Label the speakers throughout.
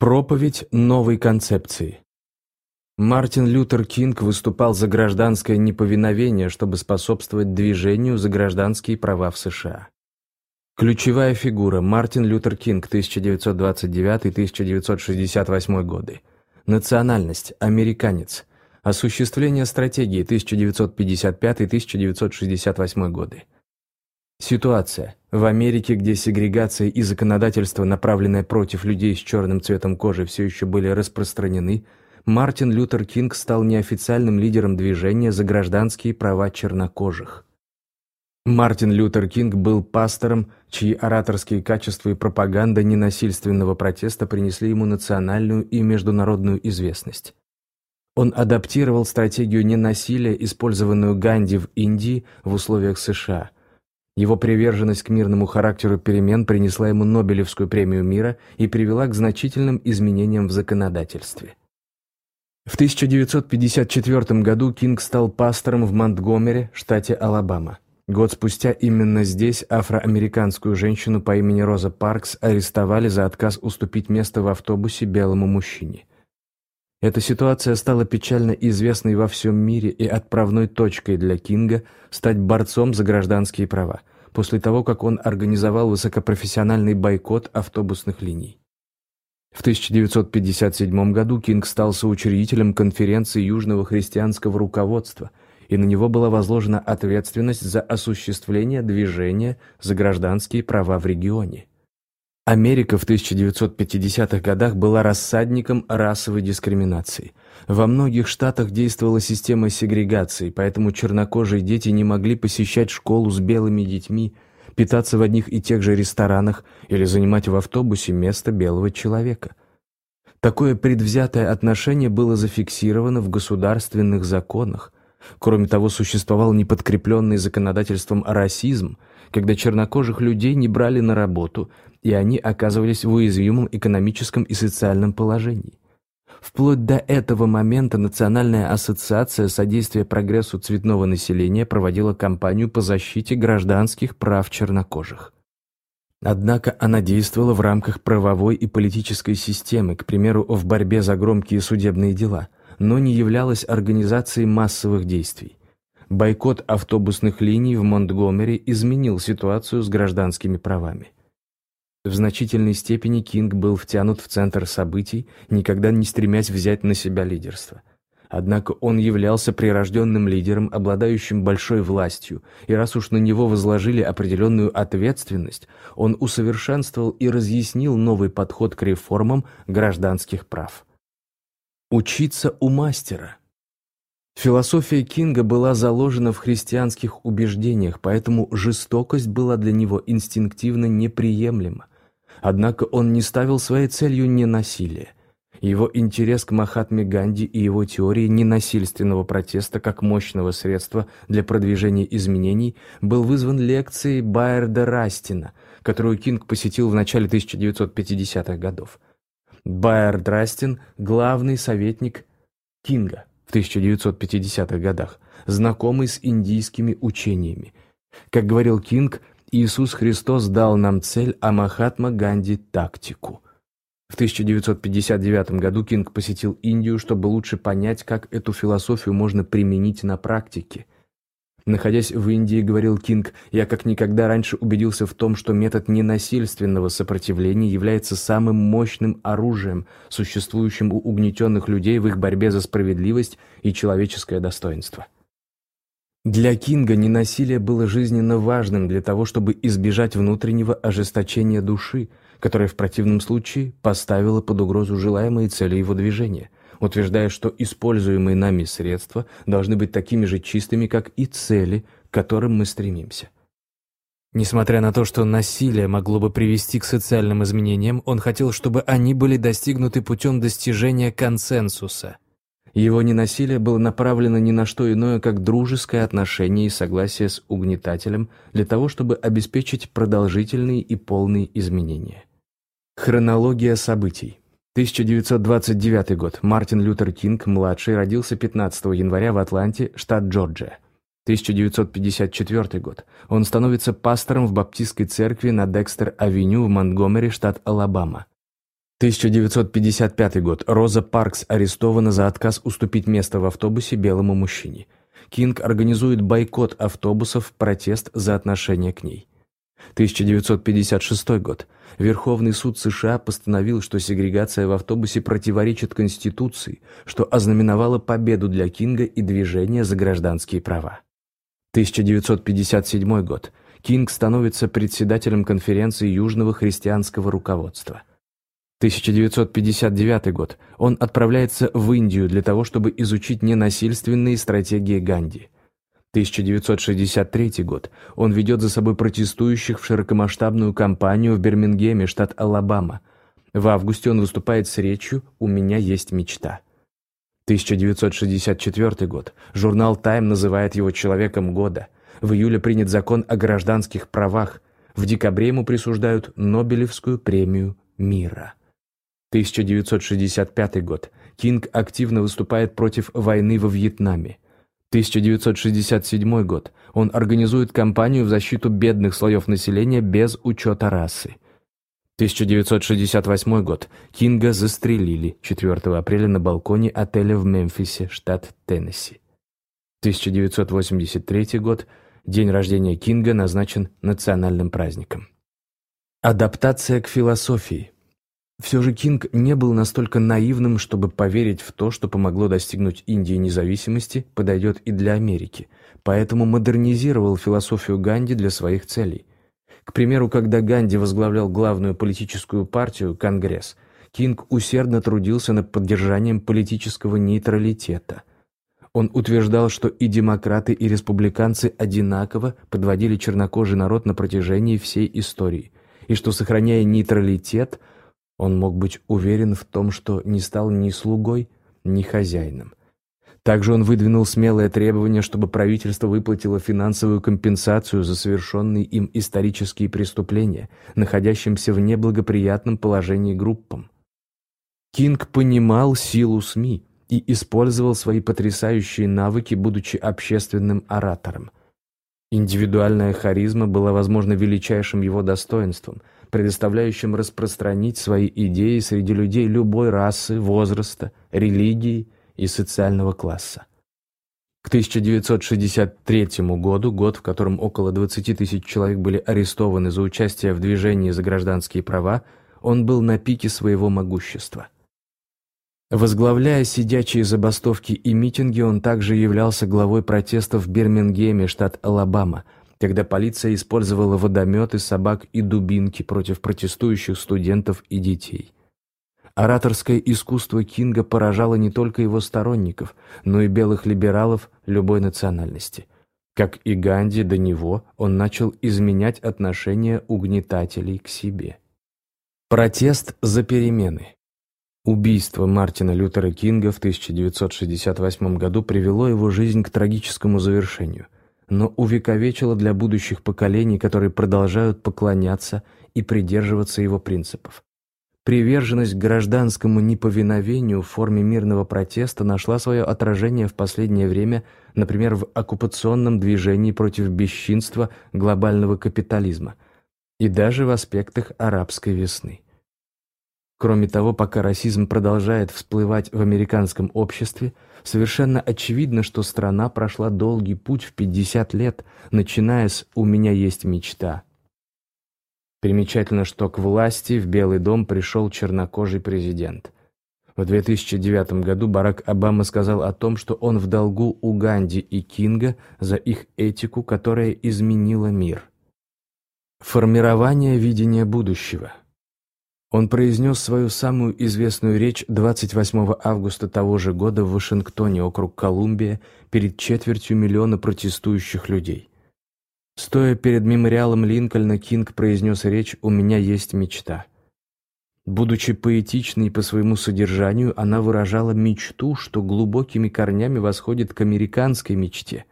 Speaker 1: Проповедь новой концепции. Мартин Лютер Кинг выступал за гражданское неповиновение, чтобы способствовать движению за гражданские права в США. Ключевая фигура – Мартин Лютер Кинг, 1929-1968 годы. Национальность – американец. Осуществление стратегии 1955-1968 годы. Ситуация. В Америке, где сегрегация и законодательство, направленное против людей с черным цветом кожи, все еще были распространены, Мартин Лютер Кинг стал неофициальным лидером движения за гражданские права чернокожих. Мартин Лютер Кинг был пастором, чьи ораторские качества и пропаганда ненасильственного протеста принесли ему национальную и международную известность. Он адаптировал стратегию ненасилия, использованную Ганди в Индии в условиях США – его приверженность к мирному характеру перемен принесла ему Нобелевскую премию мира и привела к значительным изменениям в законодательстве. В 1954 году Кинг стал пастором в Монтгомери, штате Алабама. Год спустя именно здесь афроамериканскую женщину по имени Роза Паркс арестовали за отказ уступить место в автобусе белому мужчине. Эта ситуация стала печально известной во всем мире и отправной точкой для Кинга стать борцом за гражданские права, после того, как он организовал высокопрофессиональный бойкот автобусных линий. В 1957 году Кинг стал соучредителем конференции Южного христианского руководства, и на него была возложена ответственность за осуществление движения за гражданские права в регионе. Америка в 1950-х годах была рассадником расовой дискриминации. Во многих штатах действовала система сегрегации, поэтому чернокожие дети не могли посещать школу с белыми детьми, питаться в одних и тех же ресторанах или занимать в автобусе место белого человека. Такое предвзятое отношение было зафиксировано в государственных законах. Кроме того, существовал неподкрепленный законодательством расизм, когда чернокожих людей не брали на работу, и они оказывались в уязвимом экономическом и социальном положении. Вплоть до этого момента Национальная ассоциация содействия прогрессу цветного населения проводила кампанию по защите гражданских прав чернокожих. Однако она действовала в рамках правовой и политической системы, к примеру, в борьбе за громкие судебные дела, но не являлась организацией массовых действий. Бойкот автобусных линий в Монтгомери изменил ситуацию с гражданскими правами. В значительной степени Кинг был втянут в центр событий, никогда не стремясь взять на себя лидерство. Однако он являлся прирожденным лидером, обладающим большой властью, и раз уж на него возложили определенную ответственность, он усовершенствовал и разъяснил новый подход к реформам гражданских прав. Учиться у мастера. Философия Кинга была заложена в христианских убеждениях, поэтому жестокость была для него инстинктивно неприемлема. Однако он не ставил своей целью ненасилие. Его интерес к Махатме Ганди и его теории ненасильственного протеста как мощного средства для продвижения изменений был вызван лекцией Байерда Растина, которую Кинг посетил в начале 1950-х годов. Байерд Растин – главный советник Кинга в 1950-х годах, знакомый с индийскими учениями. Как говорил Кинг, Иисус Христос дал нам цель, а Махатма Ганди – тактику. В 1959 году Кинг посетил Индию, чтобы лучше понять, как эту философию можно применить на практике. Находясь в Индии, говорил Кинг, я как никогда раньше убедился в том, что метод ненасильственного сопротивления является самым мощным оружием, существующим у угнетенных людей в их борьбе за справедливость и человеческое достоинство. Для Кинга ненасилие было жизненно важным для того, чтобы избежать внутреннего ожесточения души, которое в противном случае поставило под угрозу желаемые цели его движения, утверждая, что используемые нами средства должны быть такими же чистыми, как и цели, к которым мы стремимся. Несмотря на то, что насилие могло бы привести к социальным изменениям, он хотел, чтобы они были достигнуты путем достижения консенсуса – его ненасилие было направлено ни на что иное, как дружеское отношение и согласие с угнетателем для того, чтобы обеспечить продолжительные и полные изменения. Хронология событий. 1929 год. Мартин Лютер Кинг, младший, родился 15 января в Атланте, штат Джорджия. 1954 год. Он становится пастором в баптистской церкви на Декстер-авеню в Монтгомери, штат Алабама. 1955 год. Роза Паркс арестована за отказ уступить место в автобусе белому мужчине. Кинг организует бойкот автобусов в протест за отношение к ней. 1956 год. Верховный суд США постановил, что сегрегация в автобусе противоречит Конституции, что ознаменовало победу для Кинга и движения за гражданские права. 1957 год. Кинг становится председателем конференции Южного христианского руководства. 1959 год. Он отправляется в Индию для того, чтобы изучить ненасильственные стратегии Ганди. 1963 год. Он ведет за собой протестующих в широкомасштабную кампанию в Бирмингеме, штат Алабама. В августе он выступает с речью «У меня есть мечта». 1964 год. Журнал «Тайм» называет его «Человеком года». В июле принят закон о гражданских правах. В декабре ему присуждают Нобелевскую премию мира. 1965 год. Кинг активно выступает против войны во Вьетнаме. 1967 год. Он организует кампанию в защиту бедных слоев населения без учета расы. 1968 год. Кинга застрелили 4 апреля на балконе отеля в Мемфисе, штат Теннесси. 1983 год. День рождения Кинга назначен национальным праздником. Адаптация к философии. Все же Кинг не был настолько наивным, чтобы поверить в то, что помогло достигнуть Индии независимости, подойдет и для Америки, поэтому модернизировал философию Ганди для своих целей. К примеру, когда Ганди возглавлял главную политическую партию, Конгресс, Кинг усердно трудился над поддержанием политического нейтралитета. Он утверждал, что и демократы, и республиканцы одинаково подводили чернокожий народ на протяжении всей истории, и что, сохраняя нейтралитет, он мог быть уверен в том, что не стал ни слугой, ни хозяином. Также он выдвинул смелое требование, чтобы правительство выплатило финансовую компенсацию за совершенные им исторические преступления, находящимся в неблагоприятном положении группам. Кинг понимал силу СМИ и использовал свои потрясающие навыки, будучи общественным оратором. Индивидуальная харизма была, возможно, величайшим его достоинством – предоставляющим распространить свои идеи среди людей любой расы, возраста, религии и социального класса. К 1963 году, год, в котором около 20 тысяч человек были арестованы за участие в движении за гражданские права, он был на пике своего могущества. Возглавляя сидячие забастовки и митинги, он также являлся главой протестов в Бирмингеме, штат Алабама – когда полиция использовала водометы, собак и дубинки против протестующих студентов и детей. Ораторское искусство Кинга поражало не только его сторонников, но и белых либералов любой национальности. Как и Ганди до него, он начал изменять отношение угнетателей к себе. Протест за перемены. Убийство Мартина Лютера Кинга в 1968 году привело его жизнь к трагическому завершению – но увековечила для будущих поколений, которые продолжают поклоняться и придерживаться его принципов. Приверженность гражданскому неповиновению в форме мирного протеста нашла свое отражение в последнее время, например, в оккупационном движении против бесчинства глобального капитализма и даже в аспектах арабской весны. Кроме того, пока расизм продолжает всплывать в американском обществе, совершенно очевидно, что страна прошла долгий путь в 50 лет, начиная с «У меня есть мечта». Примечательно, что к власти в Белый дом пришел чернокожий президент. В 2009 году Барак Обама сказал о том, что он в долгу у Ганди и Кинга за их этику, которая изменила мир. Формирование видения будущего – он произнес свою самую известную речь 28 августа того же года в Вашингтоне, округ Колумбия, перед четвертью миллиона протестующих людей. Стоя перед мемориалом Линкольна, Кинг произнес речь «У меня есть мечта». Будучи поэтичной по своему содержанию, она выражала мечту, что глубокими корнями восходит к американской мечте.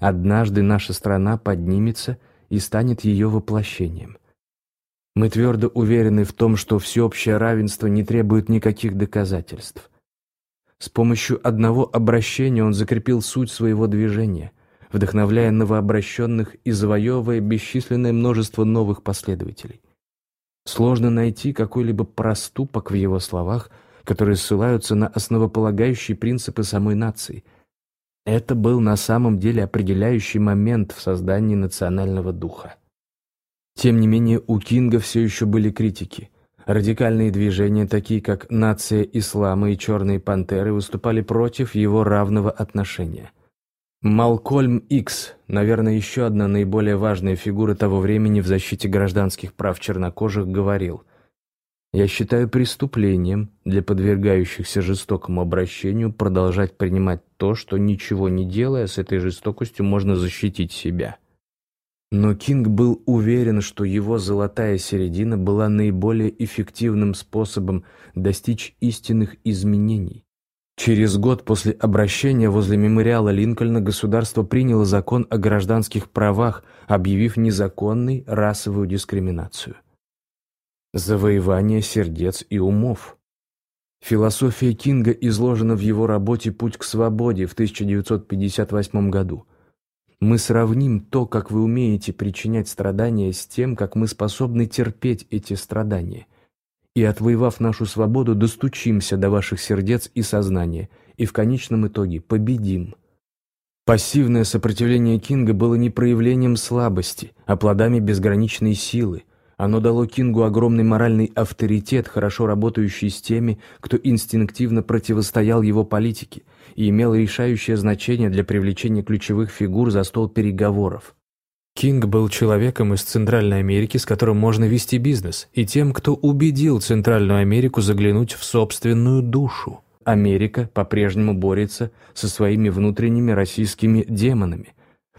Speaker 1: Однажды наша страна поднимется и станет ее воплощением. Мы твердо уверены в том, что всеобщее равенство не требует никаких доказательств. С помощью одного обращения он закрепил суть своего движения, вдохновляя новообращенных и завоевывая бесчисленное множество новых последователей. Сложно найти какой-либо проступок в его словах, которые ссылаются на основополагающие принципы самой нации. Это был на самом деле определяющий момент в создании национального духа. Тем не менее, у Кинга все еще были критики. Радикальные движения, такие как «Нация ислама» и «Черные пантеры», выступали против его равного отношения. Малкольм Икс, наверное, еще одна наиболее важная фигура того времени в защите гражданских прав чернокожих, говорил «Я считаю преступлением для подвергающихся жестокому обращению продолжать принимать то, что ничего не делая с этой жестокостью можно защитить себя». Но Кинг был уверен, что его золотая середина была наиболее эффективным способом достичь истинных изменений. Через год после обращения возле мемориала Линкольна государство приняло закон о гражданских правах, объявив незаконной расовую дискриминацию. Завоевание сердец и умов. Философия Кинга изложена в его работе «Путь к свободе» в 1958 году – мы сравним то, как вы умеете причинять страдания, с тем, как мы способны терпеть эти страдания. И, отвоевав нашу свободу, достучимся до ваших сердец и сознания, и в конечном итоге победим. Пассивное сопротивление Кинга было не проявлением слабости, а плодами безграничной силы. Оно дало Кингу огромный моральный авторитет, хорошо работающий с теми, кто инстинктивно противостоял его политике, и имел решающее значение для привлечения ключевых фигур за стол переговоров. Кинг был человеком из Центральной Америки, с которым можно вести бизнес, и тем, кто убедил Центральную Америку заглянуть в собственную душу. Америка по-прежнему борется со своими внутренними российскими демонами.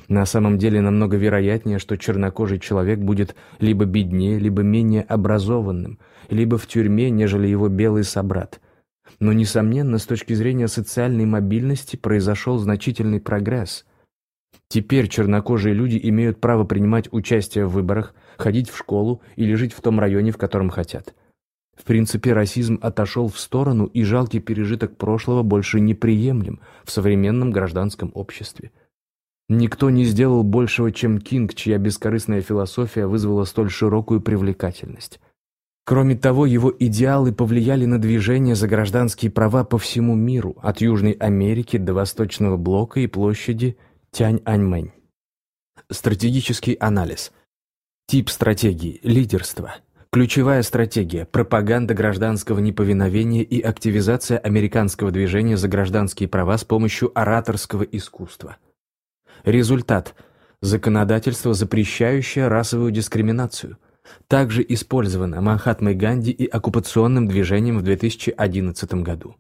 Speaker 1: На самом деле намного вероятнее, что чернокожий человек будет либо беднее, либо менее образованным, либо в тюрьме, нежели его белый собрат – но, несомненно, с точки зрения социальной мобильности произошел значительный прогресс. Теперь чернокожие люди имеют право принимать участие в выборах, ходить в школу или жить в том районе, в котором хотят. В принципе, расизм отошел в сторону, и жалкий пережиток прошлого больше неприемлем в современном гражданском обществе. Никто не сделал большего, чем Кинг, чья бескорыстная философия вызвала столь широкую привлекательность. Кроме того, его идеалы повлияли на движение за гражданские права по всему миру, от Южной Америки до Восточного Блока и площади Тянь-Аньмэнь. Стратегический анализ. Тип стратегии – лидерство. Ключевая стратегия – пропаганда гражданского неповиновения и активизация американского движения за гражданские права с помощью ораторского искусства. Результат – законодательство, запрещающее расовую дискриминацию – также использована Махатмой Ганди и оккупационным движением в 2011 году.